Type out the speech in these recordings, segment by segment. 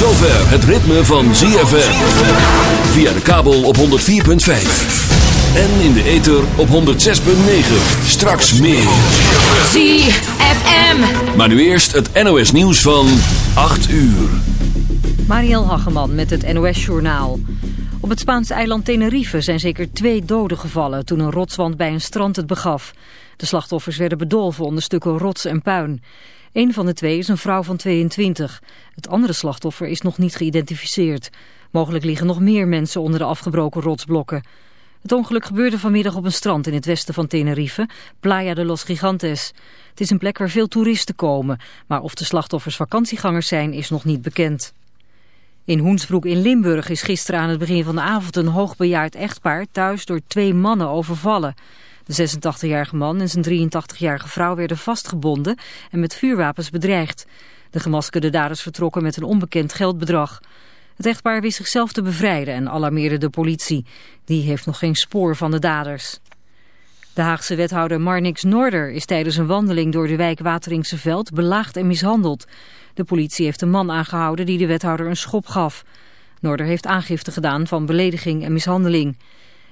zover het ritme van ZFM. Via de kabel op 104.5. En in de ether op 106.9. Straks meer. ZFM. Maar nu eerst het NOS nieuws van 8 uur. Mariel Hageman met het NOS Journaal. Op het Spaanse eiland Tenerife zijn zeker twee doden gevallen toen een rotswand bij een strand het begaf. De slachtoffers werden bedolven onder stukken rots en puin. Een van de twee is een vrouw van 22. Het andere slachtoffer is nog niet geïdentificeerd. Mogelijk liggen nog meer mensen onder de afgebroken rotsblokken. Het ongeluk gebeurde vanmiddag op een strand in het westen van Tenerife, Playa de los Gigantes. Het is een plek waar veel toeristen komen, maar of de slachtoffers vakantiegangers zijn is nog niet bekend. In Hoensbroek in Limburg is gisteren aan het begin van de avond een hoogbejaard echtpaar thuis door twee mannen overvallen. De 86-jarige man en zijn 83-jarige vrouw werden vastgebonden en met vuurwapens bedreigd. De gemaskerde daders vertrokken met een onbekend geldbedrag. Het echtpaar wist zichzelf te bevrijden en alarmeerde de politie. Die heeft nog geen spoor van de daders. De Haagse wethouder Marnix Noorder is tijdens een wandeling door de wijk Wateringse Veld belaagd en mishandeld. De politie heeft een man aangehouden die de wethouder een schop gaf. Noorder heeft aangifte gedaan van belediging en mishandeling.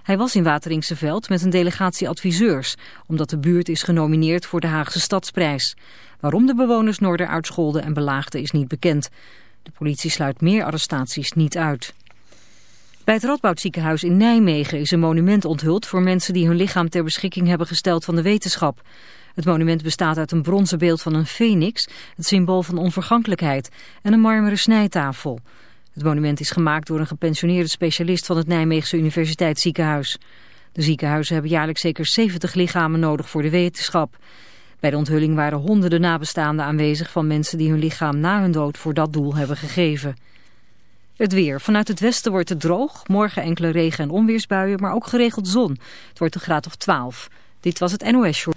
Hij was in Wateringse Veld met een delegatie adviseurs, omdat de buurt is genomineerd voor de Haagse Stadsprijs. Waarom de bewoners Noorder uitscholden en belaagden is niet bekend. De politie sluit meer arrestaties niet uit. Bij het Radboudziekenhuis in Nijmegen is een monument onthuld voor mensen die hun lichaam ter beschikking hebben gesteld van de wetenschap. Het monument bestaat uit een bronzen beeld van een phoenix, het symbool van onvergankelijkheid, en een marmeren snijtafel. Het monument is gemaakt door een gepensioneerde specialist van het Nijmeegse Universiteitsziekenhuis. De ziekenhuizen hebben jaarlijks zeker 70 lichamen nodig voor de wetenschap. Bij de onthulling waren honderden nabestaanden aanwezig van mensen die hun lichaam na hun dood voor dat doel hebben gegeven. Het weer. Vanuit het westen wordt het droog. Morgen enkele regen- en onweersbuien, maar ook geregeld zon. Het wordt een graad of 12. Dit was het NOS Short.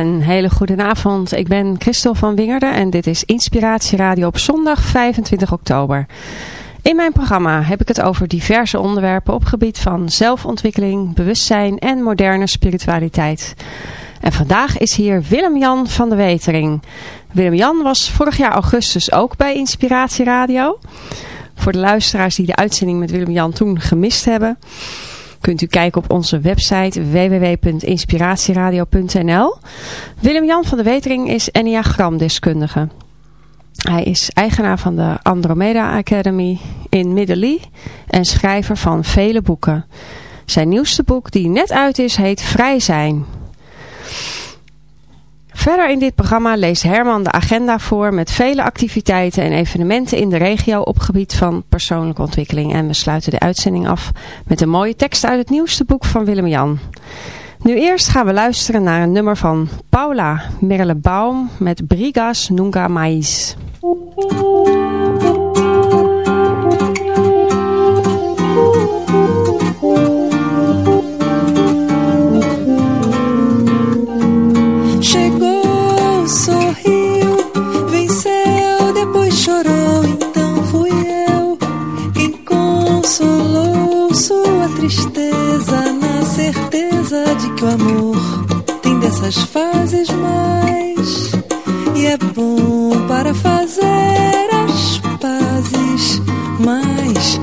Een hele goede avond. Ik ben Christel van Wingerden en dit is Inspiratie Radio op zondag 25 oktober. In mijn programma heb ik het over diverse onderwerpen op gebied van zelfontwikkeling, bewustzijn en moderne spiritualiteit. En vandaag is hier Willem-Jan van de Wetering. Willem-Jan was vorig jaar augustus ook bij Inspiratie Radio. Voor de luisteraars die de uitzending met Willem-Jan toen gemist hebben kunt u kijken op onze website www.inspiratieradio.nl. Willem-Jan van de Wetering is Enneagramdeskundige. Hij is eigenaar van de Andromeda Academy in Middelie en schrijver van vele boeken. Zijn nieuwste boek die net uit is heet Vrij zijn. Verder in dit programma leest Herman de agenda voor met vele activiteiten en evenementen in de regio op gebied van persoonlijke ontwikkeling. En we sluiten de uitzending af met een mooie tekst uit het nieuwste boek van Willem-Jan. Nu eerst gaan we luisteren naar een nummer van Paula Merlebaum met Brigas Nunca Mais. Consolou sua tristeza na certeza de que o amor tem dessas fases mais e é bom para fazer as pazes. Mas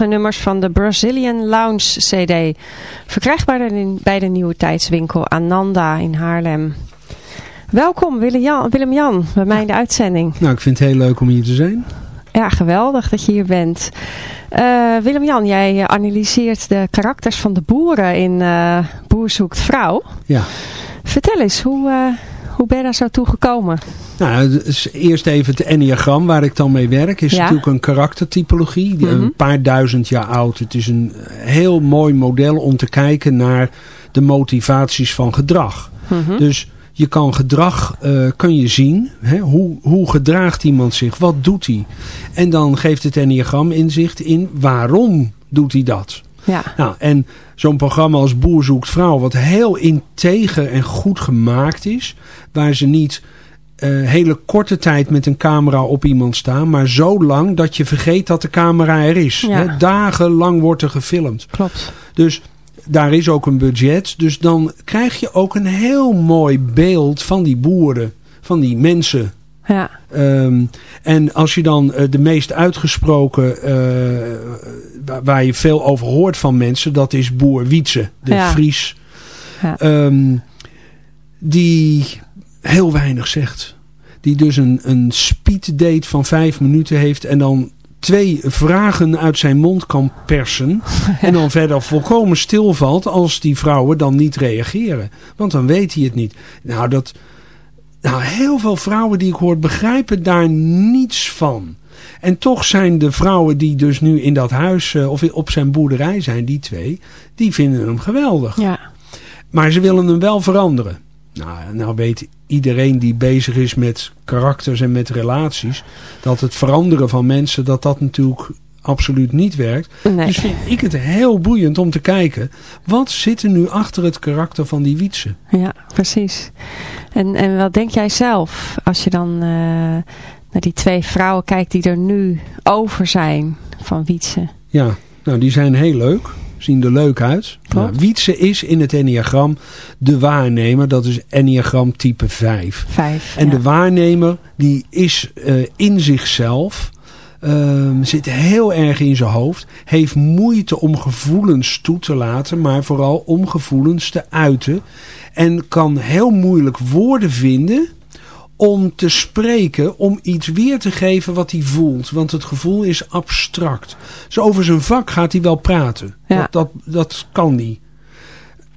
prachtige nummers van de Brazilian Lounge CD. Verkrijgbaar in- bij de nieuwe tijdswinkel Ananda in Haarlem. Welkom Willem-Jan Willem bij mij in de uitzending. Nou, ik vind het heel leuk om hier te zijn. Ja, geweldig dat je hier bent. Eh, Willem-Jan, jij analyseert de karakters van de boeren in eh Boer zoekt vrouw. Ja. Vertel eens, hoe, eh, hoe ben je daar zo toe gekomen? Nou, is eerst even het enneagram waar ik dan mee werk. Is Ja. natuurlijk een karaktertypologie. Mhm. Een paar duizend jaar oud. Het is een heel mooi model om te kijken naar de motivaties van gedrag. Mhm. Dus je kan gedrag eh, kun je zien. Hè? Hoe, hoe gedraagt iemand zich? Wat doet hij? En dan geeft het enneagram inzicht in waarom doet hij dat. Ja, Nou, en zo'n programma als Boer zoekt vrouw, wat heel integer en goed gemaakt is, waar ze niet eh, hele korte tijd met een camera op iemand staan, maar zo lang dat je vergeet dat de camera er is. Ja. Hè? Dagenlang wordt er gefilmd. klopt. Dus daar is ook een budget. Dus dan krijg je ook een heel mooi beeld van die boeren, van die mensen. Ja, Ehm, en als je dan eh, de meest uitgesproken, eh, waar, je veel over hoort van mensen, dat is boer Wietse, de Ja. Fries. Ja. ehm, die heel weinig zegt. Die dus een, een speed date van vijf minuten heeft en dan twee vragen uit zijn mond kan persen. En dan verder volkomen stilvalt als die vrouwen dan niet reageren. Want dan weet hij het niet. Nou, dat, nou heel veel vrouwen die ik hoor begrijpen daar niets van. En toch zijn de vrouwen die dus nu in dat huis eh, of op zijn boerderij zijn, die twee, die vinden hem geweldig. Ja. Maar ze willen hem wel veranderen. Nou, nou weet iedereen die bezig is met karakters en met relaties... dat het veranderen van mensen, dat dat natuurlijk absoluut niet werkt. Nee. Dus vind ik het heel boeiend om te kijken... wat zit er nu achter het karakter van die Wietse? Ja, precies. En, en wat denk jij zelf als je dan eh, naar die twee vrouwen kijkt die er nu over zijn van Wietse? Ja, nou die zijn heel leuk. Zien er leuk uit. Nou, Wietse is in het enneagram de waarnemer. Dat is enneagram type 5. Vijf. En ja. de waarnemer die is eh, in zichzelf, ehm, zit heel erg in zijn hoofd, heeft moeite om gevoelens toe te laten, maar vooral om gevoelens te uiten. En kan heel moeilijk woorden vinden om te spreken, om iets weer te geven wat hij voelt. Want het gevoel is abstract. Dus over zijn vak gaat hij wel praten. Ja. Dat, dat, dat kan hij.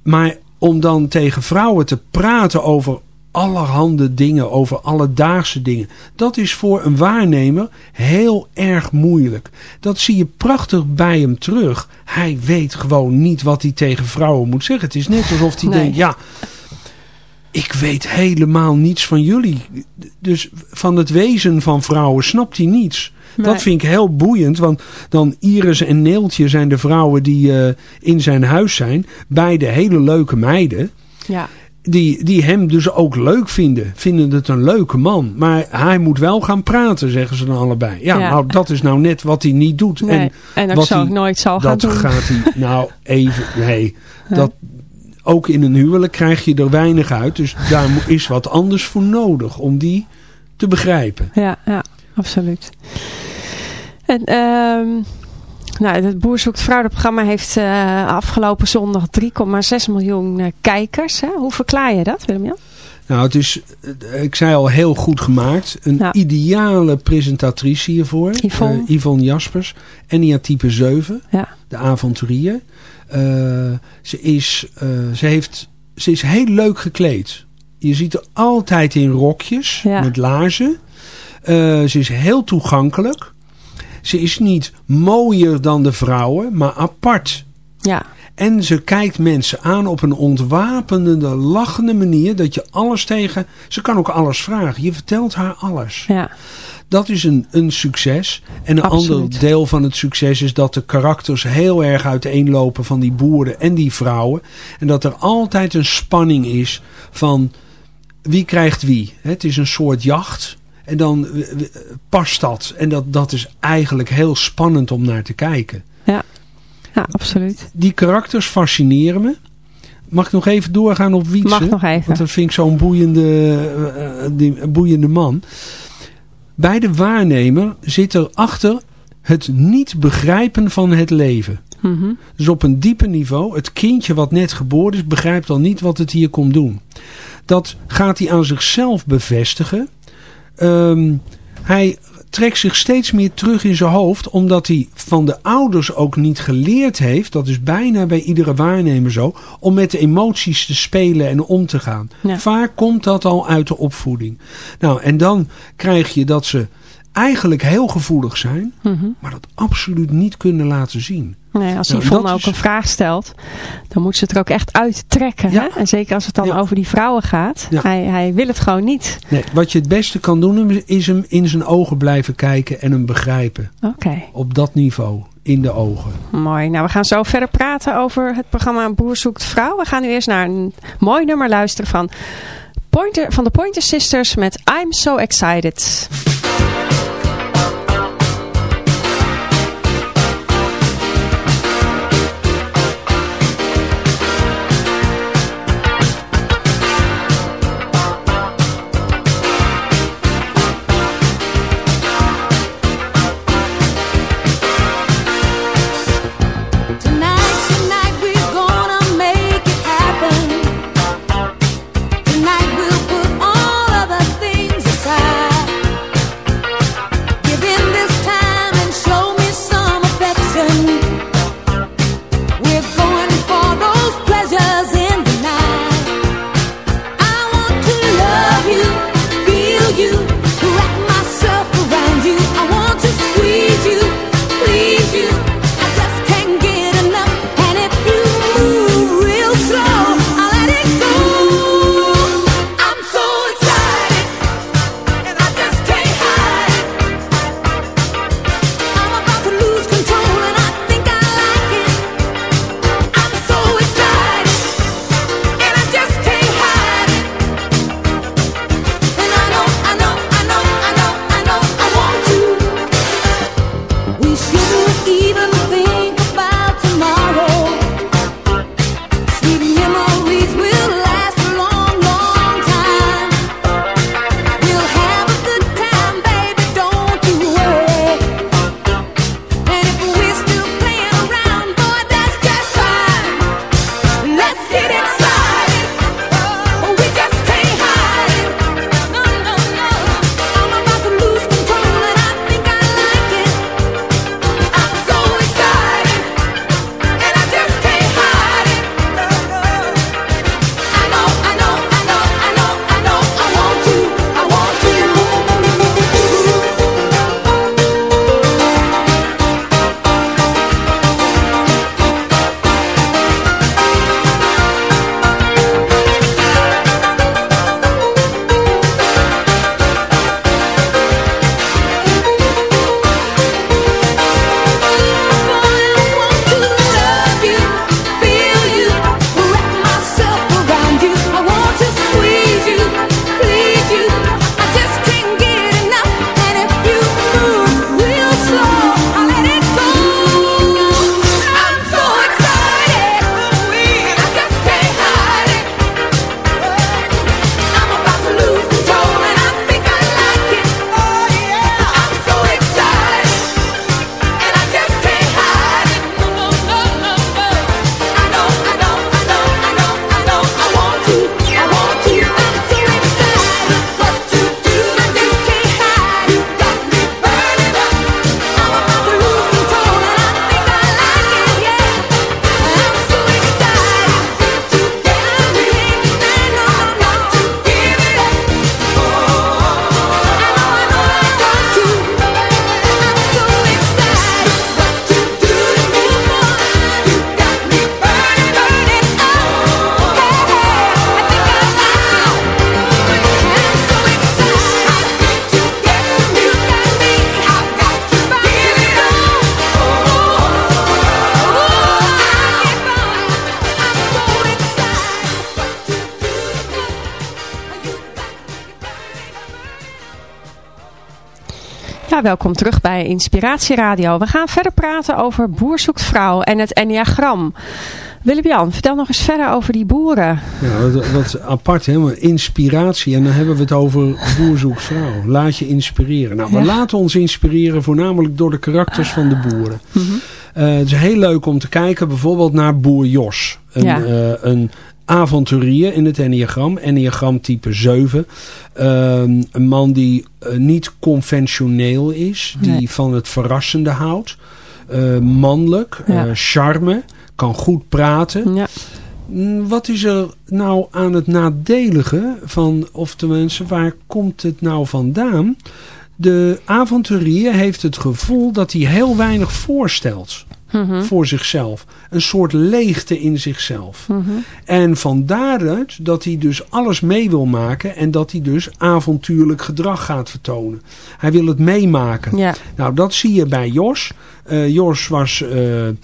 Maar om dan tegen vrouwen te praten over allerhande dingen, over alledaagse dingen. Dat is voor een waarnemer heel erg moeilijk. Dat zie je prachtig bij hem terug. Hij weet gewoon niet wat hij tegen vrouwen moet zeggen. Het is net alsof hij Nee. denkt, ja, ik weet helemaal niets van jullie. Dus van het wezen van vrouwen snapt hij niets. Nee. Dat vind ik heel boeiend, want dan Iris en Neeltje zijn de vrouwen die eh, in zijn huis zijn. Beide hele leuke meiden. Ja. Die, die hem dus ook leuk vinden. Vinden het een leuke man. Maar hij moet wel gaan praten, zeggen ze dan allebei. Ja, Ja. nou dat is nou net wat hij niet doet. Nee. En En, ook wat zo hij- nooit zal gaan dat doen. gaat hij nou even... Nee, dat, ook in een huwelijk krijg je er weinig uit. Dus daar is wat anders voor nodig om die te begrijpen. Ja, ja, absoluut. En, ehm nou, het Boer Zoekt Vrouw, dat programma heeft eh, afgelopen zondag 3,6 miljoen eh, kijkers. Hè? Hoe verklaar je dat, Willem-Jan? Nou, het is, eh, ik zei al, heel goed gemaakt. Een ideale presentatrice hiervoor. Yvonne. Yvonne Jaspers. Enia type 7. Ja. De avonturier. Eh, ze, is, eh, ze, heeft, ze is heel leuk gekleed. Je ziet er altijd in rokjes Ja. met laarzen. Eh, ze is heel toegankelijk. Ze is niet mooier dan de vrouwen, maar apart. Ja, En ze kijkt mensen aan op een ontwapenende, lachende manier. Dat je alles tegen... Ze kan ook alles vragen. Je vertelt haar alles. ja, Dat is een, een succes. En een Absoluut. ander deel van het succes is dat de karakters heel erg uiteenlopen van die boeren en die vrouwen. En dat er altijd een spanning is van wie krijgt wie. Het is een soort jacht. En dan eh, eh, past dat. En dat, dat is eigenlijk heel spannend om naar te kijken. ja, absoluut. Die karakters fascineren me. Mag ik nog even doorgaan op Wietse? Mag nog even. Want dat vind ik zo'n boeiende, eh, die- boeiende man. Bij de waarnemer zit er achter het niet begrijpen van het leven. Mhm. Dus op een diepe niveau, het kindje wat net geboren is, begrijpt al niet wat het hier komt doen. Dat gaat hij aan zichzelf bevestigen. Ehm, hij trekt zich steeds meer terug in zijn hoofd, omdat hij van de ouders ook niet geleerd heeft, dat is bijna bij iedere waarnemer zo, om met de emoties te spelen en om te gaan. Ja. Vaak komt dat al uit de opvoeding. Nou, en dan krijg je dat ze eigenlijk heel gevoelig zijn, Mhm. maar dat absoluut niet kunnen laten zien. Nee, als Nou, Yvonne dat ook een vraag stelt, dan moet ze het er ook echt uittrekken. Ja. Hè? En zeker als het dan Ja. over die vrouwen gaat. Ja. Hij, hij wil het gewoon niet. Nee, wat je het beste kan doen is hem in zijn ogen blijven kijken en hem begrijpen. Oké, Op dat niveau, in de ogen. mooi. Nou, we gaan zo verder praten over het programma Boer zoekt vrouw. We gaan nu eerst naar een mooi nummer luisteren van, Pointer, van de Pointer Sisters met I'm So Excited. Welkom terug bij Inspiratie Radio. We gaan verder praten over Boer zoekt vrouw en het Enneagram. Willem-Jan, vertel nog eens verder over die boeren. Ja, wat, wat apart, helemaal inspiratie. En dan hebben we het over boer zoekt vrouw. Laat je inspireren. Nou, we Ja. laten ons inspireren voornamelijk door de karakters van de boeren. Eh, het is heel leuk om te kijken bijvoorbeeld naar boer Jos. Een, Ja. eh, een avonturier in het enneagram. Enneagram type 7. Ehm, een man die eh, niet conventioneel is. Die Nee. van het verrassende houdt. Eh, mannelijk. Ja. eh, charme. Kan goed praten. Ja, Mm, Wat is er nou aan het nadelige van, of tenminste, waar komt het nou vandaan? De avonturier heeft het gevoel dat hij heel weinig voorstelt Mhm. voor zichzelf. Een soort leegte in zichzelf. Mhm. En van daaruit dat hij dus alles mee wil maken en dat hij dus avontuurlijk gedrag gaat vertonen. Hij wil het meemaken. ja. Nou, dat zie je bij Jos. Eh, Jos was eh, eh,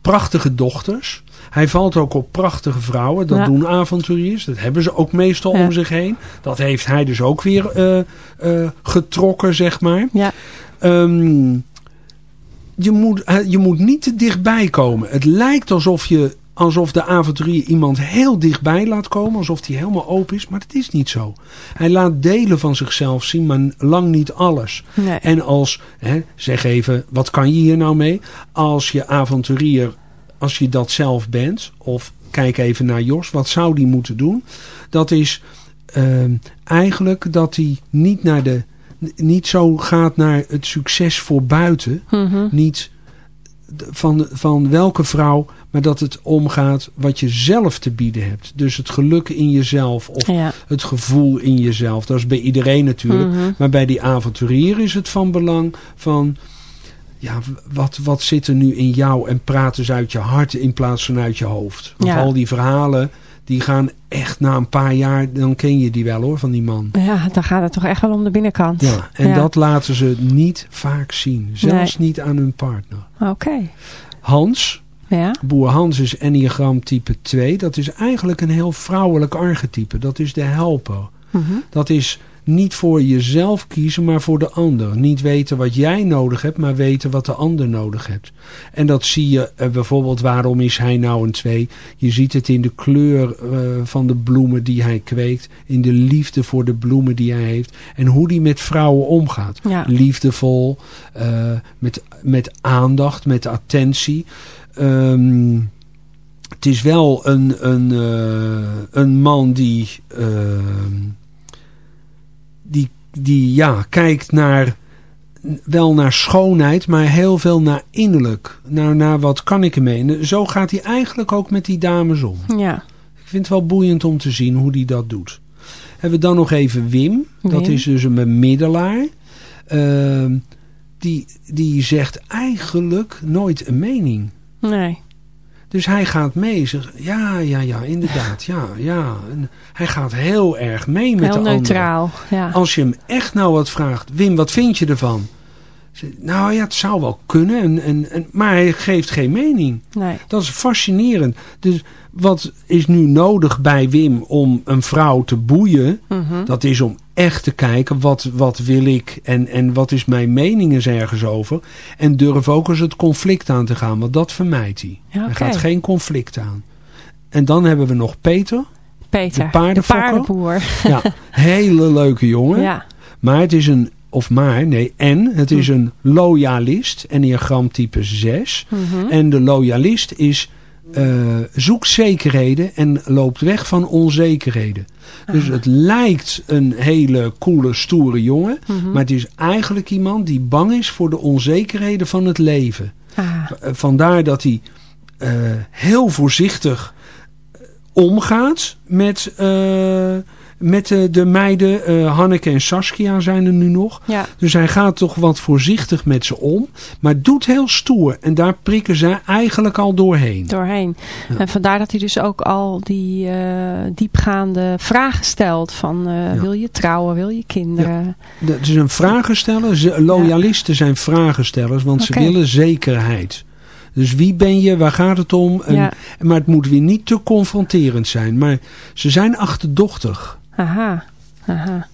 prachtige dochters. Hij valt ook op prachtige vrouwen. Dat Ja. doen avonturiers. Dat hebben ze ook meestal Ja. om zich heen. Dat heeft hij dus ook weer getrokken, zeg maar. ja. Ehm, je, moet, je moet niet te dichtbij komen. Het lijkt alsof, je, alsof de avonturier iemand heel dichtbij laat komen. Alsof hij helemaal open is. Maar dat is niet zo. Hij laat delen van zichzelf zien, maar lang niet alles. Nee. En als, hè, zeg even, wat kan je hier nou mee? Als je avonturier, als je dat zelf bent, of kijk even naar Jos, wat zou die moeten doen? Dat is ehm, eigenlijk dat hij niet, naar de, niet zo gaat naar het succes voor buiten. Mhm. Niet van, van welke vrouw, maar dat het omgaat wat je zelf te bieden hebt. Dus het geluk in jezelf of Ja. het gevoel in jezelf. Dat is bij iedereen natuurlijk. Mhm. Maar bij die avonturier is het van belang van... Ja, wat, wat zit er nu in jou? En praat eens uit je hart in plaats van uit je hoofd. Want Ja. al die verhalen, die gaan echt na een paar jaar... Dan ken je die wel hoor, van die man. ja, dan gaat het toch echt wel om de binnenkant. Ja, en Ja. dat laten ze niet vaak zien. Zelfs niet aan hun partner. Oké. Hans, Ja. boer Hans is enneagram type 2. Dat is eigenlijk een heel vrouwelijk archetype. Dat is de helper. Mhm. Dat is niet voor jezelf kiezen, maar voor de ander. Niet weten wat jij nodig hebt, maar weten wat de ander nodig hebt. En dat zie je eh, bijvoorbeeld, waarom is hij nou een twee? Je ziet het in de kleur eh, van de bloemen die hij kweekt. In de liefde voor de bloemen die hij heeft. En hoe die met vrouwen omgaat. Ja. Liefdevol, eh, met, met aandacht, met attentie. Ehm, het is wel een, een, een man die, ehm, die, die ja, kijkt naar, wel naar schoonheid, maar heel veel naar innerlijk. Naar, naar wat kan ik ermee. En zo gaat hij eigenlijk ook met die dames om. Ja. Ik vind het wel boeiend om te zien hoe hij dat doet. Hebben we dan nog even Wim. Dat is dus een bemiddelaar. Ehm, die, die zegt eigenlijk nooit een mening. Nee. Dus hij gaat mee. Zegt, ja, ja, ja, inderdaad. Ja, ja. En hij gaat heel erg mee met Heel de neutraal. Ja. Als je hem echt nou wat vraagt. Wim, wat vind je ervan? Nou ja, het zou wel kunnen. En, en, en, maar hij geeft geen mening. Nee. Dat is fascinerend. Dus wat is nu nodig bij Wim om een vrouw te boeien? Mhm. Dat is om echt te kijken wat, wat wil ik en, en wat is mijn mening eens ergens over. En durf ook eens het conflict aan te gaan, want dat vermijdt hij. Ja, Hij gaat geen conflict aan. En dan hebben we nog Peter. Peter. de paardenboer. Ja, hele leuke jongen. Ja. Maar het is een, of maar, nee, en het is een loyalist. Type 6. Mhm. En de loyalist is eh, zoekt zekerheden en loopt weg van onzekerheden. Dus het lijkt een hele coole, stoere jongen. Mhm. Maar het is eigenlijk iemand die bang is voor de onzekerheden van het leven. Ah. Eh, Vandaar dat hij eh, heel voorzichtig omgaat met, met eh, de meiden. Eh, Hanneke en Saskia zijn er nu nog. Ja. Dus hij gaat toch wat voorzichtig met ze om. Maar doet heel stoer. En daar prikken zij eigenlijk al doorheen. doorheen. Ja. En vandaar dat hij dus ook al die eh, diepgaande vragen stelt. Van Ja. wil je trouwen, wil je kinderen? Dat is een vragensteller. Loyalisten zijn vragenstellers, want ze willen zekerheid. Dus wie ben je, waar gaat het om? En-. Maar het moet weer niet te confronterend zijn. Maar ze zijn achterdochtig. Aha. Aha.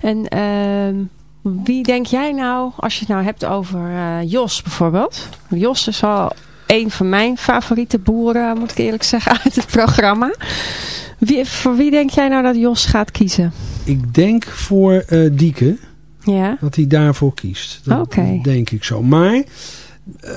En ehm, Wie denk jij nou, als je het nou hebt over eh, Jos bijvoorbeeld. Jos is wel een van mijn favoriete boeren, moet ik eerlijk zeggen, uit het programma. Wie, voor wie denk jij nou dat Jos gaat kiezen? Ik denk voor eh Dieke. Ja? Dat hij daarvoor kiest. Dat Oké. denk ik zo. Maar eh,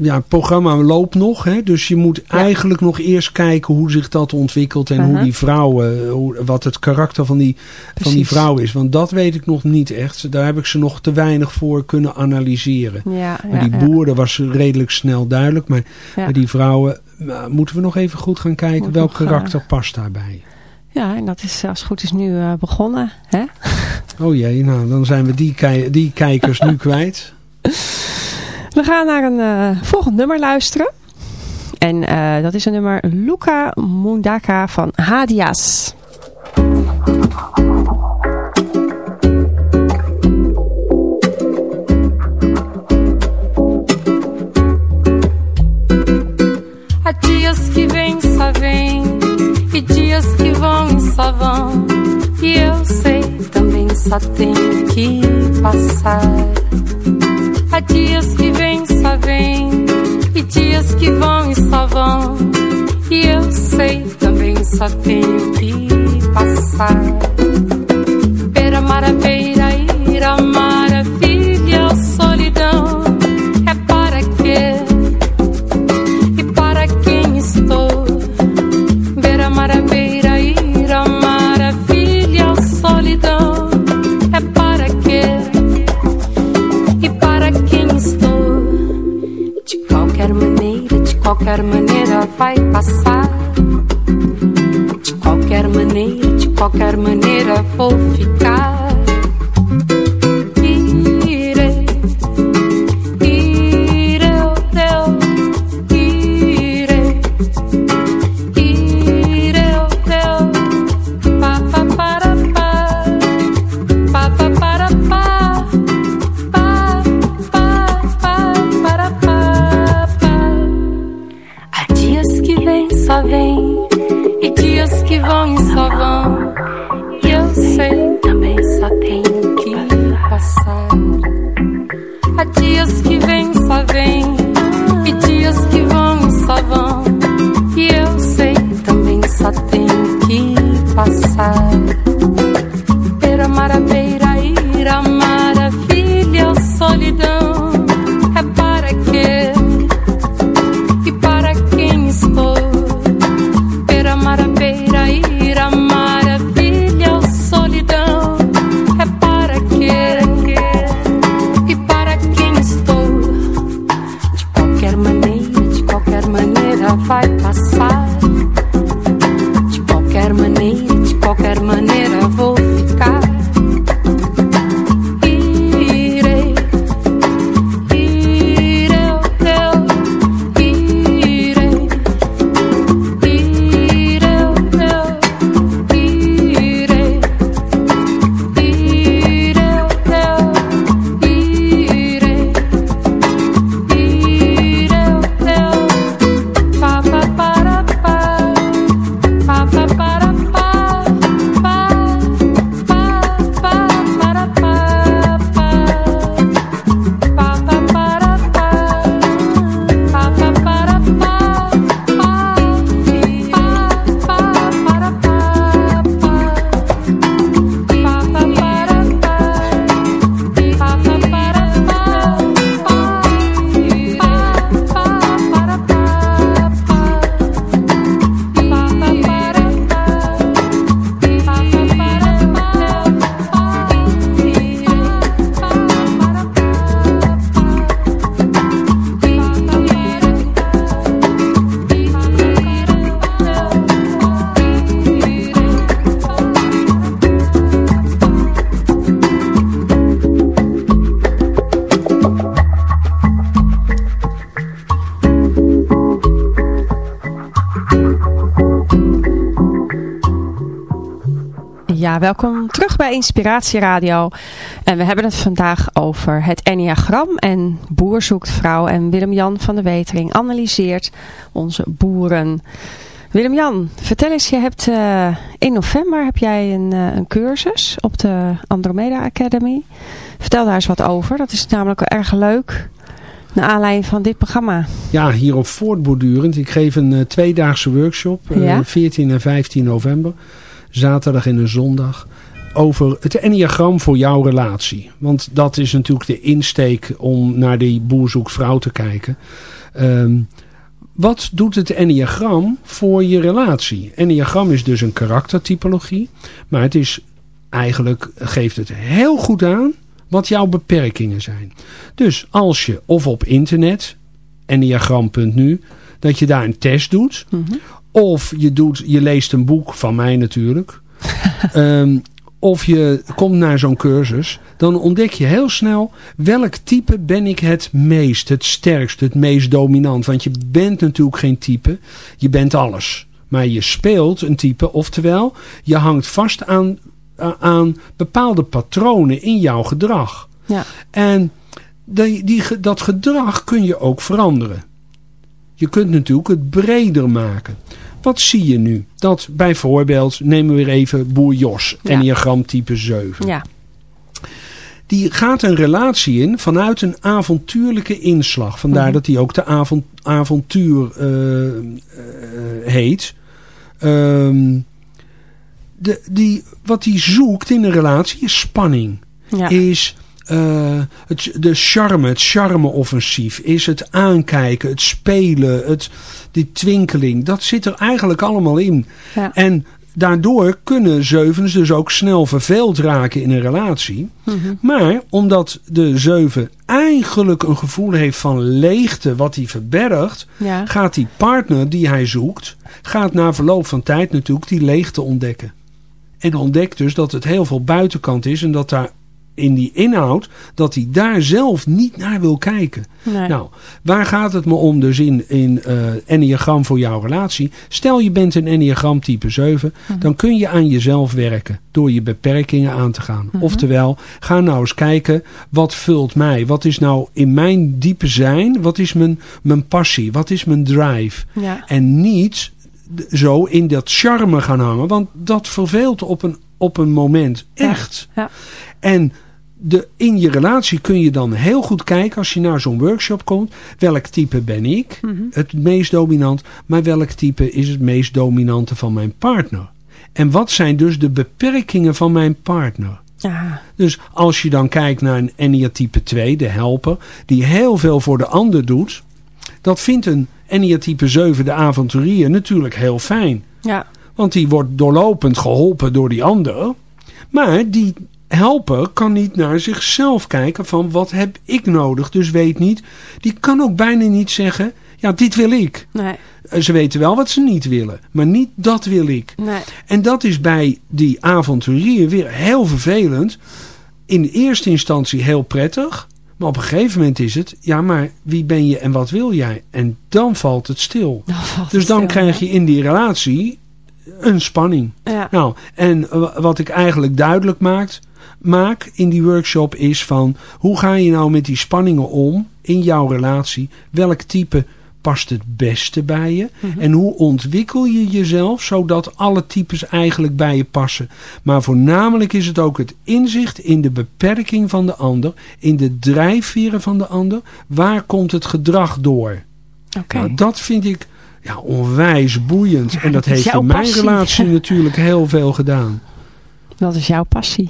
ja, het programma loopt nog. Hè, dus je moet eigenlijk nog eerst kijken hoe zich dat ontwikkelt. En hoe Aha. die vrouwen, hoe, wat het karakter van die, van die vrouw is. Want dat weet ik nog niet echt. Daar heb ik ze nog te weinig voor kunnen analyseren. Ja, Maar die ja. boer, dat was redelijk snel duidelijk. Maar die vrouwen nou, moeten we nog even goed gaan kijken Moet welk eh, karakter past daarbij. Ja, en dat is als het goed is nu eh, begonnen. Hè? Oh jee, nou dan zijn we die, die kijkers nu kwijt. We gaan naar een eh, volgend nummer luisteren. En eh, dat is een nummer Luca Mundaka van Hadias. Há dias que vêm, só vêm, e dias que vão e só vão. E eu sei, também só tem que passar. Há dias que dias que vão e só vão. E eu sei, também só tenho que passar. Beira, maravilha, ira, qualquer maneira vai passar. De qualquer maneira, de qualquer maneira welkom terug bij Inspiratie Radio. En we hebben het vandaag over het Enneagram en Boer zoekt vrouw. En Willem-Jan van der Wetering analyseert onze boeren. Willem-Jan, vertel eens, je hebt eh, in november heb jij een, eh, een cursus op de Andromeda Academy. Vertel daar eens wat over. Dat is namelijk wel erg leuk. Naar aanleiding van dit programma. Ja, hierop voortbordurend. Ik geef een eh, tweedaagse workshop. eh, Ja. 14 en 15 november. Zaterdag en een zondag. Over het enneagram voor jouw relatie. Want dat is natuurlijk de insteek om naar die boer zoekt vrouw te kijken. Ehm, wat doet het enneagram voor je relatie? Enneagram is dus een karaktertypologie. Maar het is eigenlijk, geeft het heel goed aan wat jouw beperkingen zijn. Dus als je of op internet, enneagram.nu, dat je daar een test doet. Of je, doet, je leest een boek van mij natuurlijk. Ehm, of je komt naar zo'n cursus. Dan ontdek je heel snel welk type ben ik het meest, het sterkst, het meest dominant. Want je bent natuurlijk geen type. Je bent alles. Maar je speelt een type. Oftewel, je hangt vast aan, aan bepaalde patronen in jouw gedrag. Ja. En die, die, dat gedrag kun je ook veranderen. Je kunt natuurlijk het breder maken. Wat zie je nu? Dat bijvoorbeeld, nemen we weer even boer Jos, Ja. enneagram type 7. Ja. Die gaat een relatie in vanuit een avontuurlijke inslag. Vandaar Mhm. dat hij ook de avont, avontuur eh, eh, heet. Ehm, de, die, wat hij zoekt in een relatie is spanning Ja. is eh, het, de charme, het charme-offensief, is het aankijken, het spelen, het, die twinkeling. Dat zit er eigenlijk allemaal in. Ja. En daardoor kunnen zevens dus ook snel verveeld raken in een relatie. Mhm. Maar omdat de zeven eigenlijk een gevoel heeft van leegte wat hij verbergt, Ja. gaat die partner die hij zoekt, gaat na verloop van tijd natuurlijk die leegte ontdekken. En ontdekt dus dat het heel veel buitenkant is en dat daar in die inhoud, dat hij daar zelf niet naar wil kijken. Nee. Nou, waar gaat het me om dus in, in eh enneagram voor jouw relatie? Stel je bent een enneagram type 7, dan kun je aan jezelf werken door je beperkingen aan te gaan. Oftewel, ga nou eens kijken, wat vult mij? Wat is nou in mijn diepe zijn? Wat is mijn, mijn passie? Wat is mijn drive? Ja. En niet zo in dat charme gaan hangen, want dat verveelt op een, op een moment echt. Ja. En de, in je relatie kun je dan heel goed kijken als je naar zo'n workshop komt. Welk type ben ik? Mhm. Het meest dominant. Maar welk type is het meest dominante van mijn partner? En wat zijn dus de beperkingen van mijn partner? Ja. Dus als je dan kijkt naar een Enia type 2, de helper, die heel veel voor de ander doet. Dat vindt een Enia type 7, de avonturier, natuurlijk heel fijn. Ja. Want die wordt doorlopend geholpen door die ander. Maar die helper kan niet naar zichzelf kijken van wat heb ik nodig. Dus weet niet. Die kan ook bijna niet zeggen, ja dit wil ik. Nee. Eh, Ze weten wel wat ze niet willen. Maar niet dat wil ik. Nee. En dat is bij die avonturier weer heel vervelend. In eerste instantie heel prettig. Maar op een gegeven moment is het, ja maar wie ben je en wat wil jij? En dan valt het stil. Dan valt Dus het dan stil, krijg je in die relatie een spanning. Ja. Nou, en eh, wat ik eigenlijk duidelijk maakt, maak in die workshop is van... hoe ga je nou met die spanningen om in jouw relatie? Welk type past het beste bij je? En hoe ontwikkel je jezelf zodat alle types eigenlijk bij je passen? Maar voornamelijk is het ook het inzicht in de beperking van de ander... in de drijfveren van de ander. Waar komt het gedrag door? Nou, dat vind ik ja, onwijs boeiend. en dat heeft in mijn passie. relatie natuurlijk heel veel gedaan. Dat is jouw passie.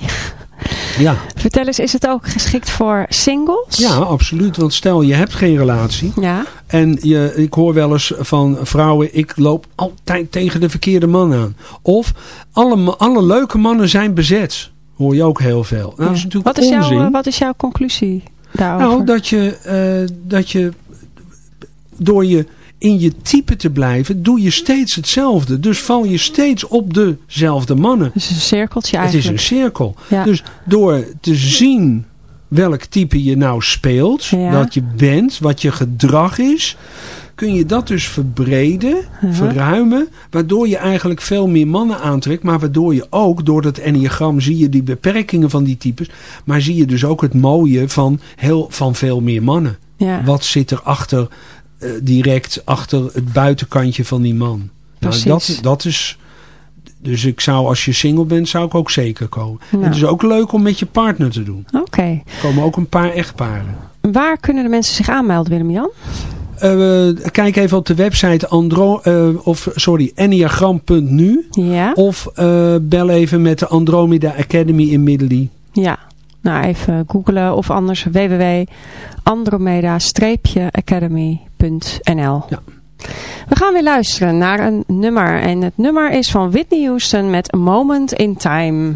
Ja, Vertel eens, is het ook geschikt voor singles? ja, absoluut. Want stel je hebt geen relatie. Ja. En je, ik hoor wel eens van vrouwen, ik loop altijd tegen de verkeerde man aan. Of alle, alle leuke mannen zijn bezet. Hoor je ook heel veel. Nou, dat is natuurlijk wat, is onzin. jouw, wat is jouw conclusie daarover? Nou, dat je, eh, dat je door je in je type te blijven, doe je steeds hetzelfde. Dus val je steeds op dezelfde mannen. Het is een cirkeltje Het is eigenlijk. een cirkel. Ja. Dus door te zien welk type je nou speelt, Ja. wat je bent, wat je gedrag is, kun je dat dus verbreden, verruimen, waardoor je eigenlijk veel meer mannen aantrekt, maar waardoor je ook, door dat enneagram zie je die beperkingen van die types, maar zie je dus ook het mooie van, heel, van veel meer mannen. ja. Wat zit er achter, eh, direct achter het buitenkantje van die man? Precies. dat, dat is... Dus ik zou, als je single bent, zou ik ook zeker komen. Nou. En het is ook leuk om met je partner te doen. Oké. Er komen ook een paar echtparen. Waar kunnen de mensen zich aanmelden, Willem-Jan? Eh, kijk even op de website andro, eh, of, sorry, enneagram.nu. Ja? Of bel even met de Andromeda Academy in Middelie. Ja. Nou, even googlen of anders Ja. We gaan weer luisteren naar een nummer. En het nummer is van Whitney Houston met A Moment in Time.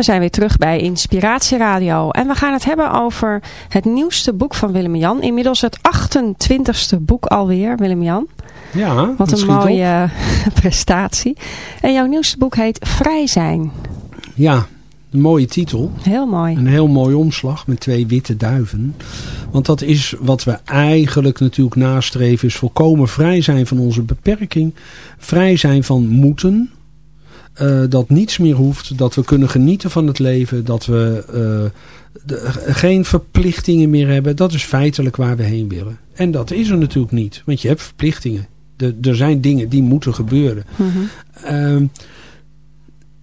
We zijn weer terug bij Inspiratie Radio. En we gaan het hebben over het nieuwste boek van Willem-Jan. Inmiddels het 28ste boek alweer, Willem-Jan. Ja, Wat een op. mooie prestatie. En jouw nieuwste boek heet Vrij zijn. Ja, een mooie titel. Heel mooi. Een heel mooi omslag met twee witte duiven. Want dat is wat we eigenlijk natuurlijk nastreven. Is volkomen vrij zijn van onze beperking. Vrij zijn van moeten. Eh, dat niets meer hoeft. Dat we kunnen genieten van het leven. Dat we eh, de- geen verplichtingen meer hebben. Dat is feitelijk waar we heen willen. En dat is er natuurlijk niet. Want je hebt verplichtingen. De- er zijn dingen die moeten gebeuren. Mhm. Ehm,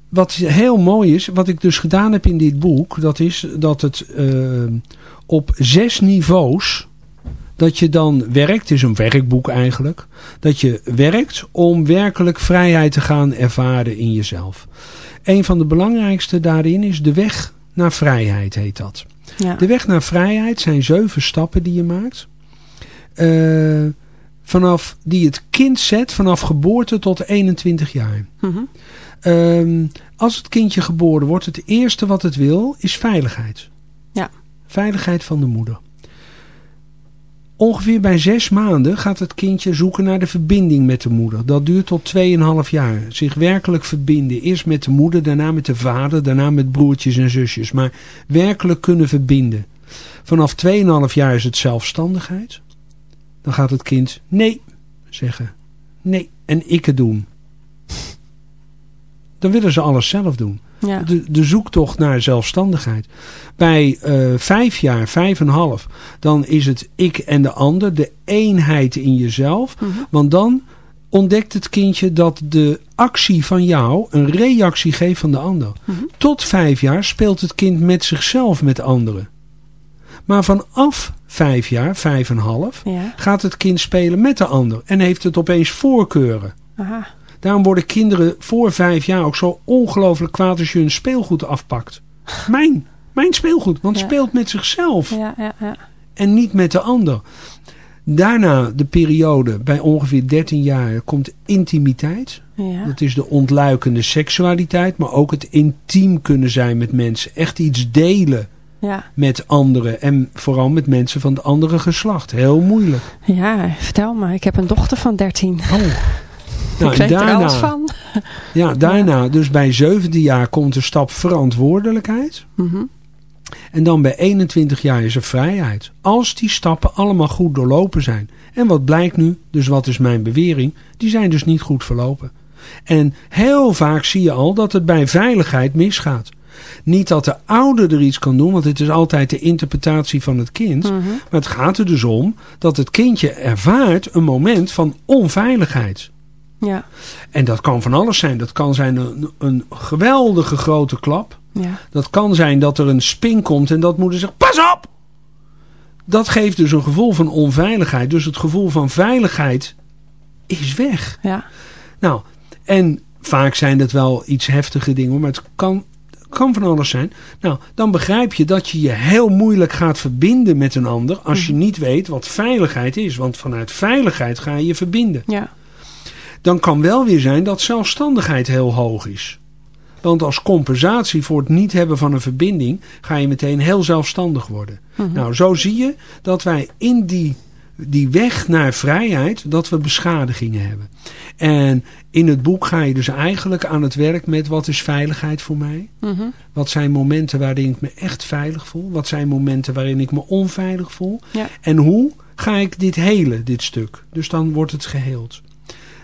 wat heel mooi is, wat ik dus gedaan heb in dit boek, dat is dat het ehm, op zes niveaus, dat je dan werkt, het is een werkboek eigenlijk, dat je werkt om werkelijk vrijheid te gaan ervaren in jezelf. Een van de belangrijkste daarin is de weg naar vrijheid, heet dat. Ja. De weg naar vrijheid zijn zeven stappen die je maakt. Eh, vanaf die het kind zet, vanaf geboorte tot 21 jaar. Mhm. Ehm, als het kindje geboren wordt, het eerste wat het wil is veiligheid. Ja. Veiligheid van de moeder. Ongeveer bij zes maanden gaat het kindje zoeken naar de verbinding met de moeder. Dat duurt tot 2,5 jaar. Zich werkelijk verbinden. Eerst met de moeder, daarna met de vader, daarna met broertjes en zusjes. Maar werkelijk kunnen verbinden. Vanaf 2,5 jaar is het zelfstandigheid. Dan gaat het kind nee zeggen. Nee, en ik het doen. Dan willen ze alles zelf doen. Ja. De, de zoektocht naar zelfstandigheid. Bij eh, vijf jaar, vijf en een half, dan is het ik en de ander, de eenheid in jezelf. Mhm. Want dan ontdekt het kindje dat de actie van jou een reactie geeft van de ander. Mhm. Tot vijf jaar speelt het kind met zichzelf met anderen. Maar vanaf vijf jaar, vijf en een half, Ja. gaat het kind spelen met de ander. En heeft het opeens voorkeuren. Aha. Daarom worden kinderen voor vijf jaar ook zo ongelooflijk kwaad als je hun speelgoed afpakt. Mijn, mijn speelgoed, want het Ja. speelt met zichzelf Ja, ja, ja. en niet met de ander. Daarna de periode, bij ongeveer 13 jaar, komt intimiteit. Ja. Dat is de ontluikende seksualiteit, maar ook het intiem kunnen zijn met mensen. Echt iets delen Ja. met anderen en vooral met mensen van het andere geslacht. Heel moeilijk. ja, vertel me. Ik heb een dochter van 13. Oh. Nou, ik weet er alles daarna, van. ja, daarna, dus bij 17 jaar komt de stap verantwoordelijkheid. Mhm. En dan bij 21 jaar is er vrijheid. Als die stappen allemaal goed doorlopen zijn. En wat blijkt nu, dus wat is mijn bewering, die zijn dus niet goed verlopen. En heel vaak zie je al dat het bij veiligheid misgaat. Niet dat de ouder er iets kan doen, want het is altijd de interpretatie van het kind. Mhm. Maar het gaat er dus om dat het kindje ervaart een moment van onveiligheid. Ja. En dat kan van alles zijn. Dat kan zijn een, een geweldige grote klap. Ja. Dat kan zijn dat er een spin komt en dat moeder zegt, pas op! Dat geeft dus een gevoel van onveiligheid. Dus het gevoel van veiligheid is weg. Ja. Nou, en vaak zijn het wel iets heftige dingen, maar het kan, kan van alles zijn. Nou, dan begrijp je dat je je heel moeilijk gaat verbinden met een ander als je niet weet wat veiligheid is. Want vanuit veiligheid ga je je verbinden. Ja. Dan kan wel weer zijn dat zelfstandigheid heel hoog is. Want als compensatie voor het niet hebben van een verbinding ga je meteen heel zelfstandig worden. Nou, zo zie je dat wij in die, die weg naar vrijheid, dat we beschadigingen hebben. En in het boek ga je dus eigenlijk aan het werk met wat is veiligheid voor mij? Mhm. Wat zijn momenten waarin ik me echt veilig voel? Wat zijn momenten waarin ik me onveilig voel? Ja. En hoe ga ik dit helen, dit stuk? Dus dan wordt het geheeld.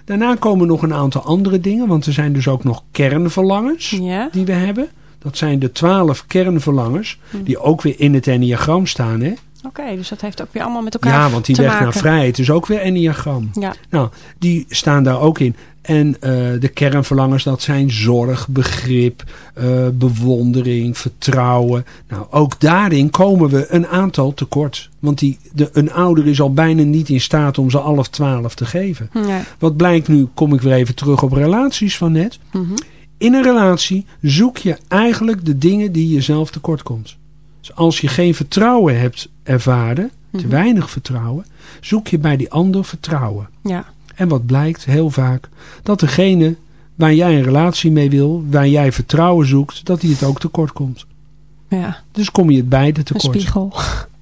Daarna komen nog een aantal andere dingen, want er zijn dus ook nog kernverlangens Ja. die we hebben. Dat zijn de twaalf kernverlangens, die ook weer in het enneagram staan. Hè? Oké, dus dat heeft ook weer allemaal met elkaar Ja, want die te weg maken. naar vrijheid is ook weer enneagram. Ja. Nou, die staan daar ook in. En eh, de kernverlangens, dat zijn zorg, begrip, eh, bewondering, vertrouwen. Nou, ook daarin komen we een aantal tekort. Want die, de, een ouder is al bijna niet in staat om ze alle twaalf te geven. Wat blijkt nu, kom ik weer even terug op relaties van net. Mhm. In een relatie zoek je eigenlijk de dingen die jezelf tekort komt. Dus als je geen vertrouwen hebt ervaren, te Mhm. weinig vertrouwen, zoek je bij die ander vertrouwen. Ja. En wat blijkt heel vaak? Dat degene waar jij een relatie mee wil, waar jij vertrouwen zoekt, dat die het ook tekort komt. Ja, Dus kom je het beide een tekort. spiegel.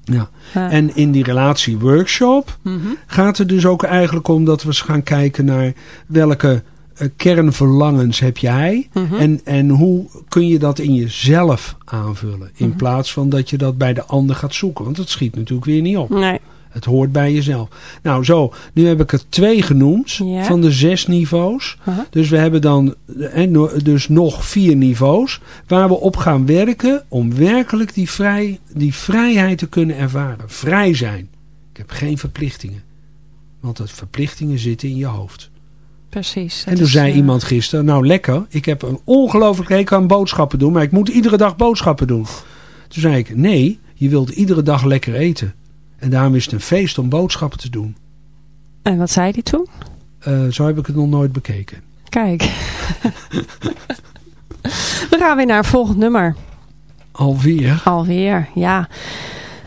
Ja. Ja. En in die relatieworkshop Mhm. gaat het dus ook eigenlijk om dat we eens gaan kijken naar welke kernverlangens heb jij Mhm. en, en hoe kun je dat in jezelf aanvullen. In Mhm. plaats van dat je dat bij de ander gaat zoeken. Want het schiet natuurlijk weer niet op. Nee. Het hoort bij jezelf. Nou zo, nu heb ik er twee genoemd Ja. van de zes niveaus. Dus we hebben dan eh, no- dus nog vier niveaus waar we op gaan werken om werkelijk die, vrij, die vrijheid te kunnen ervaren. Vrij zijn. Ik heb geen verplichtingen. Want dat verplichtingen zitten in je hoofd. Precies. en toen is, zei eh, iemand gisteren, nou lekker, ik heb een ongelooflijk hekel aan boodschappen doen, maar ik moet iedere dag boodschappen doen. Toen zei ik, nee, je wilt iedere dag lekker eten. En daarom is het een feest om boodschappen te doen. En wat zei die toen? Eh, zo heb ik het nog nooit bekeken. Kijk. We gaan weer naar het volgend nummer. Alweer. Alweer, ja.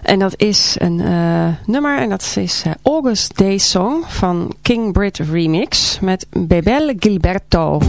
En dat is een eh, nummer en dat is eh, August Day Song van King Brit Remix met Bebel Gilberto.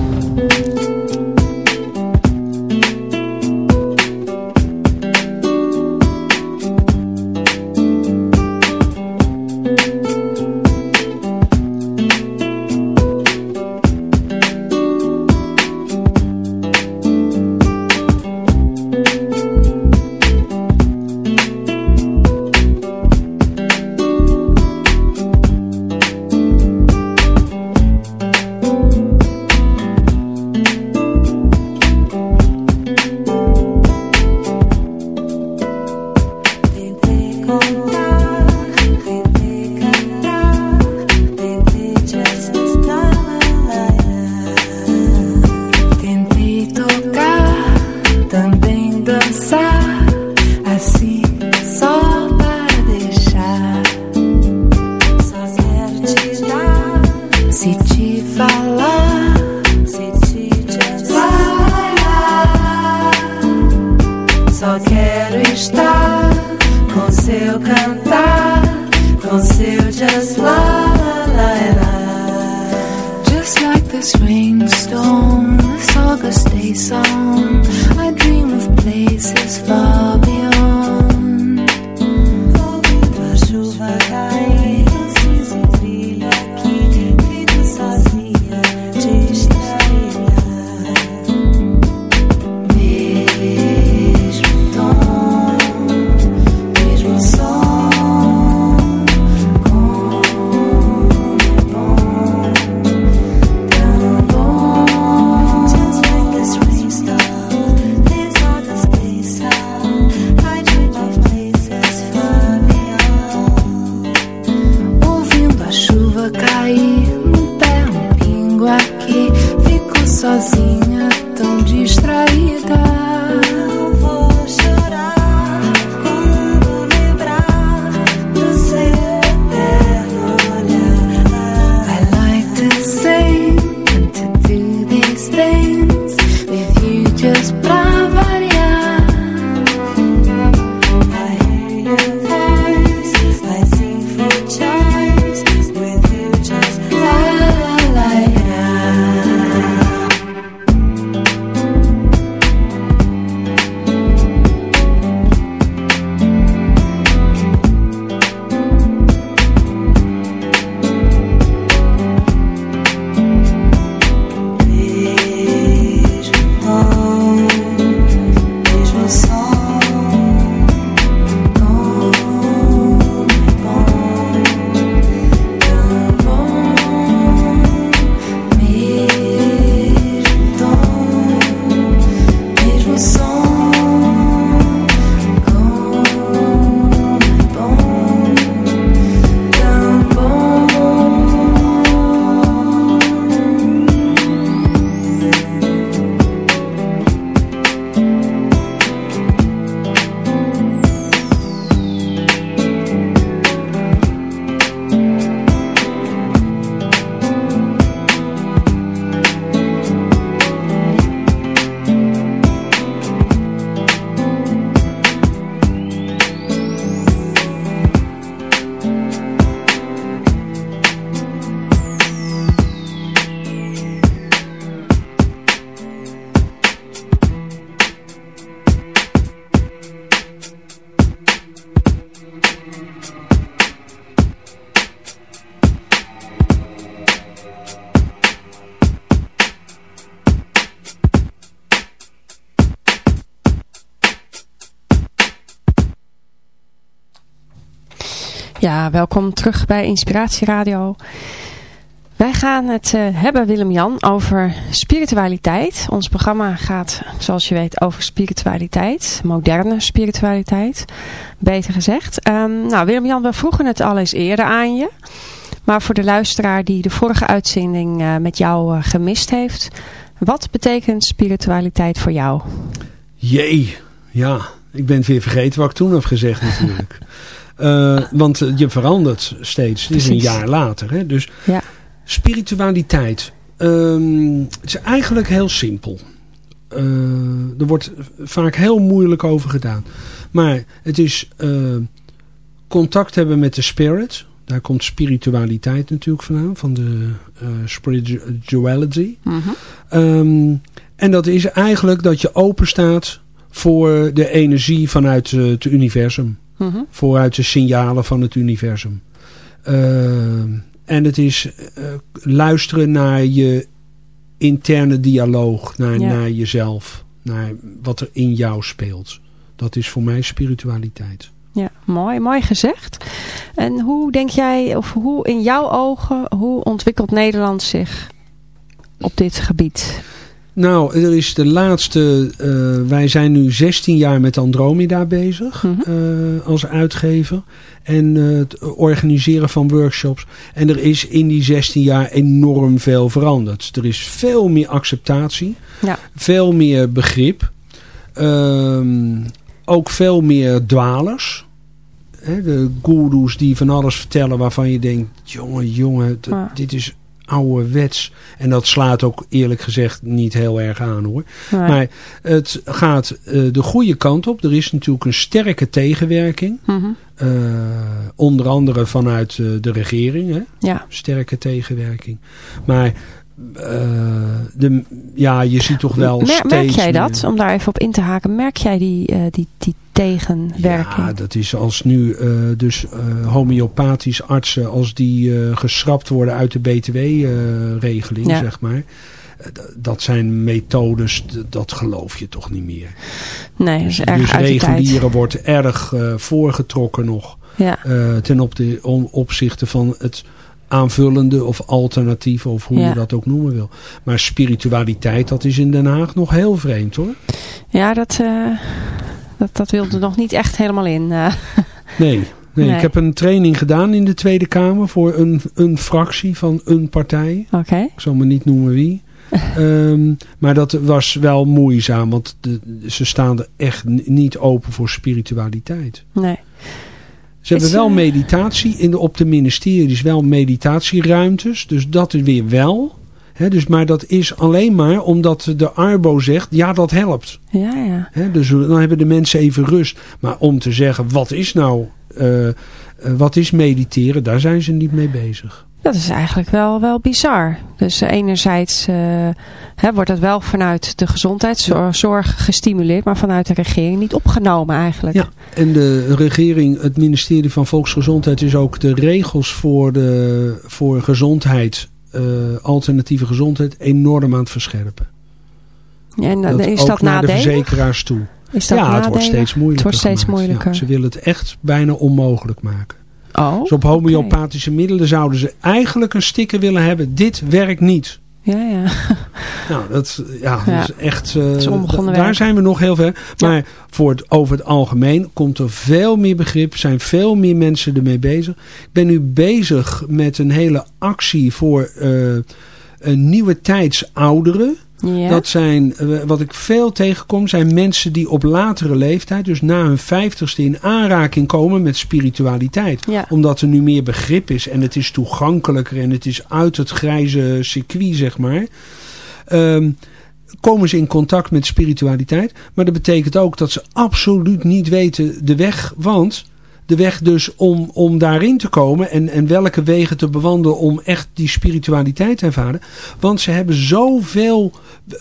Ja, welkom terug bij Inspiratie Radio. Wij gaan het eh, hebben, Willem-Jan, over spiritualiteit. Ons programma gaat, zoals je weet, over spiritualiteit. Moderne spiritualiteit, beter gezegd. Ehm, nou, Willem-Jan, we vroegen het al eens eerder aan je. Maar voor de luisteraar die de vorige uitzending eh, met jou eh, gemist heeft. Wat betekent spiritualiteit voor jou? Jee, ja. Ik ben het weer vergeten wat ik toen heb gezegd natuurlijk. Eh, want je verandert steeds. Het is een jaar later. Hè? Dus Ja. spiritualiteit. ehm, het is eigenlijk heel simpel. Eh, er wordt vaak heel moeilijk over gedaan. Maar het is eh, contact hebben met de spirit. Daar komt spiritualiteit natuurlijk vandaan. Van de spirituality. Ehm, en dat is eigenlijk dat je open staat voor de energie vanuit het universum. Mhm. Vooruit de signalen van het universum. Ehm, en het is eh, luisteren naar je interne dialoog. Naar, Ja. naar jezelf. Naar wat er in jou speelt. Dat is voor mij spiritualiteit. Ja, mooi, mooi gezegd. En hoe denk jij, of hoe in jouw ogen, hoe ontwikkelt Nederland zich op dit gebied? Nou, er is de laatste... eh, wij zijn nu 16 jaar met Andromeda bezig. Mhm. eh, als uitgever. En eh, het organiseren van workshops. En er is in die 16 jaar enorm veel veranderd. Er is veel meer acceptatie. Ja. Veel meer begrip. Ehm, ook veel meer dwalers. Hè, de goeroes die van alles vertellen waarvan je denkt... jongen, jongen, Ja. dit is ouderwets. En dat slaat ook eerlijk gezegd niet heel erg aan hoor. Nee. Maar het gaat eh, de goede kant op. Er is natuurlijk een sterke tegenwerking. Mhm. Eh, onder andere vanuit eh, de regering. Hè? Ja, Sterke tegenwerking. Maar de, ja, je ziet toch wel Mer- steeds merk jij meer- dat, om daar even op in te haken, merk jij die, eh, die, die tegenwerking? Ja, dat is als nu eh, dus eh homeopathisch artsen, als die eh, geschrapt worden uit de btw-regeling, Ja. zeg maar. eh, Dat zijn methodes, dat geloof je toch niet meer. nee, dat Dus, is erg dus uit de tijd. regulieren wordt erg eh, voorgetrokken nog. Ja, eh, ten op de, om, opzichte van het aanvullende of alternatieve of hoe Ja. je dat ook noemen wil. Maar spiritualiteit, dat is in Den Haag nog heel vreemd hoor. ja dat, eh, dat, dat wilde nog niet echt helemaal in. eh. Nee, nee, Nee. ik heb een training gedaan in de Tweede Kamer voor een, een fractie van een partij. Oké, Ik zal me niet noemen wie. Ehm, maar dat was wel moeizaam, want de, ze staan er echt niet open voor spiritualiteit. nee. Ze hebben wel eh, meditatie in de, op de ministeries, wel meditatieruimtes. Dus dat is weer wel. Dus, maar dat is alleen maar omdat de Arbo zegt, ja dat helpt. Ja, ja. Dus dan hebben de mensen even rust. Maar om te zeggen, wat is nou, eh, eh, wat is mediteren, daar zijn ze niet mee bezig. Dat is eigenlijk wel, wel bizar. Dus eh, enerzijds eh, hè, wordt het wel vanuit de gezondheidszorg gestimuleerd, maar vanuit de regering niet opgenomen eigenlijk. Ja, en de regering, het ministerie van Volksgezondheid is ook de regels voor, de, voor gezondheid, eh, alternatieve gezondheid, enorm aan het verscherpen. En eh, is ook dat naar de verzekeraars toe. Is dat ja, het wordt steeds moeilijker. Het wordt steeds moeilijker. Ja, ze willen het echt bijna onmogelijk maken. Oh, Dus op homeopathische middelen zouden ze eigenlijk een sticker willen hebben. Dit werkt niet. ja, ja. Nou, dat, ja, Ja. dat is echt. is da- daar zijn we nog heel ver. Maar voor het, over het algemeen komt er veel meer begrip. Zijn veel meer mensen ermee bezig. Ik ben nu bezig met een hele actie voor eh, een nieuwe tijds ouderen. Ja. Dat zijn, eh, wat ik veel tegenkom, zijn mensen die op latere leeftijd, dus na hun vijftigste, in aanraking komen met spiritualiteit. Ja. Omdat er nu meer begrip is en het is toegankelijker en het is uit het grijze circuit, zeg maar. Ehm, komen ze in contact met spiritualiteit. Maar dat betekent ook dat ze absoluut niet weten de weg, want de weg dus om, om daarin te komen en, en welke wegen te bewandelen om echt die spiritualiteit te ervaren. Want ze hebben zoveel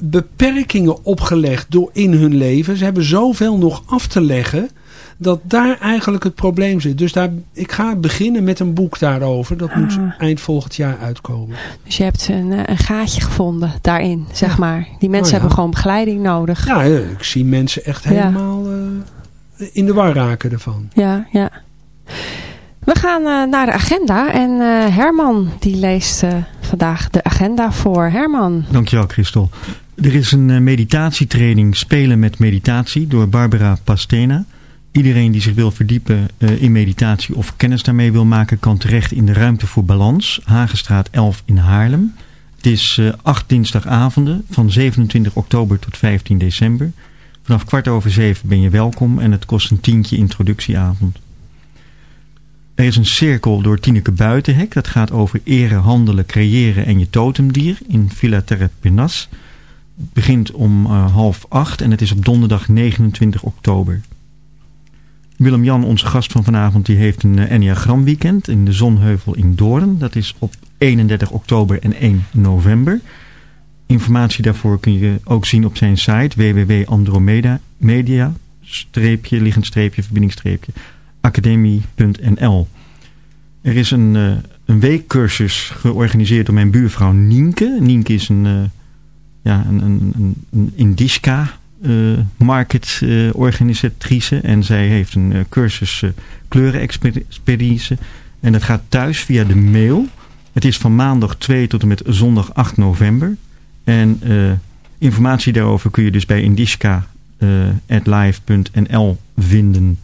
beperkingen opgelegd door in hun leven. Ze hebben zoveel nog af te leggen. Dat daar eigenlijk het probleem zit. Dus daar, ik ga beginnen met een boek daarover. Dat moet Ah. eind volgend jaar uitkomen. Dus je hebt een, eh, een gaatje gevonden daarin, zeg Ja. maar. Die mensen Oh, ja. hebben gewoon begeleiding nodig. Ja, eh, ik zie mensen echt helemaal eh, in de war raken ervan. Ja, ja. We gaan eh, naar de agenda en eh, Herman die leest eh, vandaag de agenda voor. Herman. Dankjewel Christel. Er is een meditatietraining Spelen met Meditatie door Barbara Pastena. Iedereen die zich wil verdiepen eh, in meditatie of kennis daarmee wil maken... kan terecht in de Ruimte voor Balans, Hagenstraat 11 in Haarlem. Het is eh, acht dinsdagavonden van 27 oktober tot 15 december. Vanaf kwart over zeven ben je welkom en het kost een tientje introductieavond. Er is een cirkel door Tineke Buitenhek. Dat gaat over eren, handelen, creëren en je totemdier in Villa Terre Penas. Het begint om eh, half acht en het is op donderdag 29 oktober. Willem-Jan, onze gast van vanavond, die heeft een uh, Enneagram weekend in de Zonheuvel in Doorn. Dat is op 31 oktober en 1 november. Informatie daarvoor kun je ook zien op zijn site www.andromeda media streepje, liggend streepje, verbindingstreepje academie.nl. Er is een, uh, een weekcursus georganiseerd door mijn buurvrouw Nienke. Nienke is een, uh, ja, een, een, een, Indisca uh, market organisatrice. En zij heeft een cursus kleurenexpeditie. En dat gaat thuis via de mail. Het is van maandag 2 tot en met zondag 8 november. En informatie daarover kun je dus bij indisca.live.nl vinden.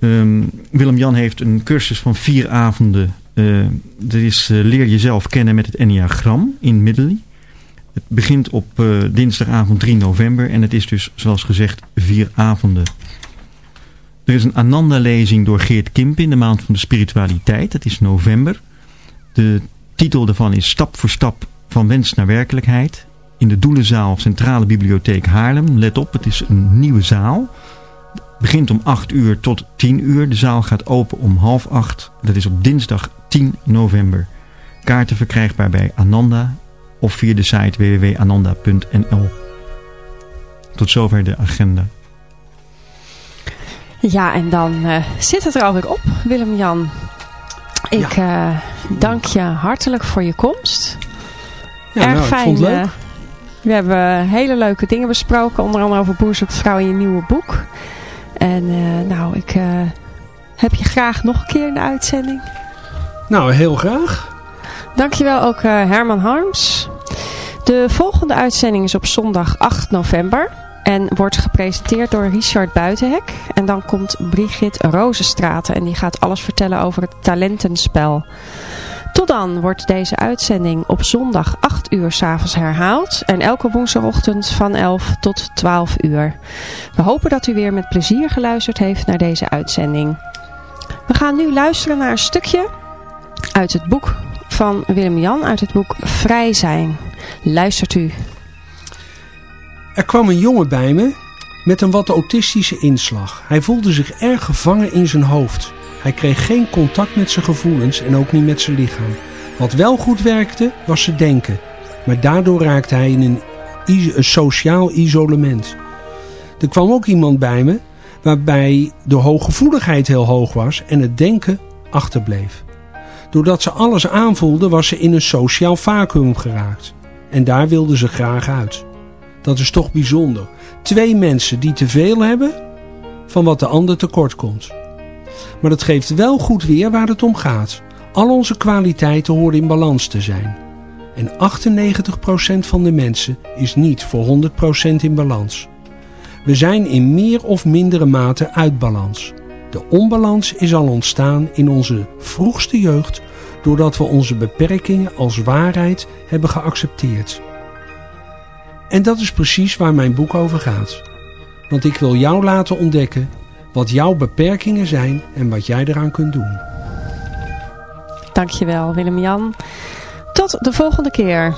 Um, Willem-Jan heeft een cursus van vier avonden. Uh, dat is Leer jezelf kennen met het Enneagram in Middelly. Het begint op dinsdagavond 3 november en het is dus zoals gezegd vier avonden. Er is een Ananda-lezing door Geert Kimp in de maand van de spiritualiteit. Dat is november. De titel daarvan is Stap voor stap van wens naar werkelijkheid. In de Doelenzaal Centrale Bibliotheek Haarlem. Let op, het is een nieuwe zaal begint om 8 uur tot 10 uur. De zaal gaat open om half 8. Dat is op dinsdag 10 november. Kaarten verkrijgbaar bij Ananda of via de site www.ananda.nl. Tot zover de agenda. Ja, en dan uh, zit het er alweer op, Willem-Jan. Ik ja. uh, dank je hartelijk voor je komst. Ja, Erg nou, fijn. Ik vond het leuk. Uh, we hebben hele leuke dingen besproken. Onder andere over Boer zoekt vrouw in je nieuwe boek. En uh, nou, ik uh, heb je graag nog een keer in de uitzending. Nou, heel graag. Dankjewel ook Herman Harms. De volgende uitzending is op zondag 8 november. En wordt gepresenteerd door Richard Buitenhek. En dan komt Brigitte Rozenstraten. En die gaat alles vertellen over het talentenspel. Tot dan wordt deze uitzending op zondag 8 uur s'avonds herhaald. En elke woensdagochtend van 11 tot 12 uur. We hopen dat u weer met plezier geluisterd heeft naar deze uitzending. We gaan nu luisteren naar een stukje uit het boek van Willem-Jan. Uit het boek Vrij zijn. Luistert u. Er kwam een jongen bij me met een wat autistische inslag. Hij voelde zich erg gevangen in zijn hoofd. Hij kreeg geen contact met zijn gevoelens en ook niet met zijn lichaam. Wat wel goed werkte, was zijn denken. Maar daardoor raakte hij in een, sociaal isolement. Er kwam ook iemand bij me waarbij de hooggevoeligheid heel hoog was en het denken achterbleef. Doordat ze alles aanvoelde was ze in een sociaal vacuüm geraakt. En daar wilde ze graag uit. Dat is toch bijzonder. Twee mensen die te veel hebben van wat de ander tekort komt. Maar dat geeft wel goed weer waar het om gaat. Al onze kwaliteiten horen in balans te zijn. En 98% van de mensen is niet voor 100% in balans. We zijn in meer of mindere mate uit balans. De onbalans is al ontstaan in onze vroegste jeugd doordat we onze beperkingen als waarheid hebben geaccepteerd. En dat is precies waar mijn boek over gaat. Want ik wil jou laten ontdekken wat jouw beperkingen zijn en wat jij eraan kunt doen. Dankjewel Willem-Jan. Tot de volgende keer.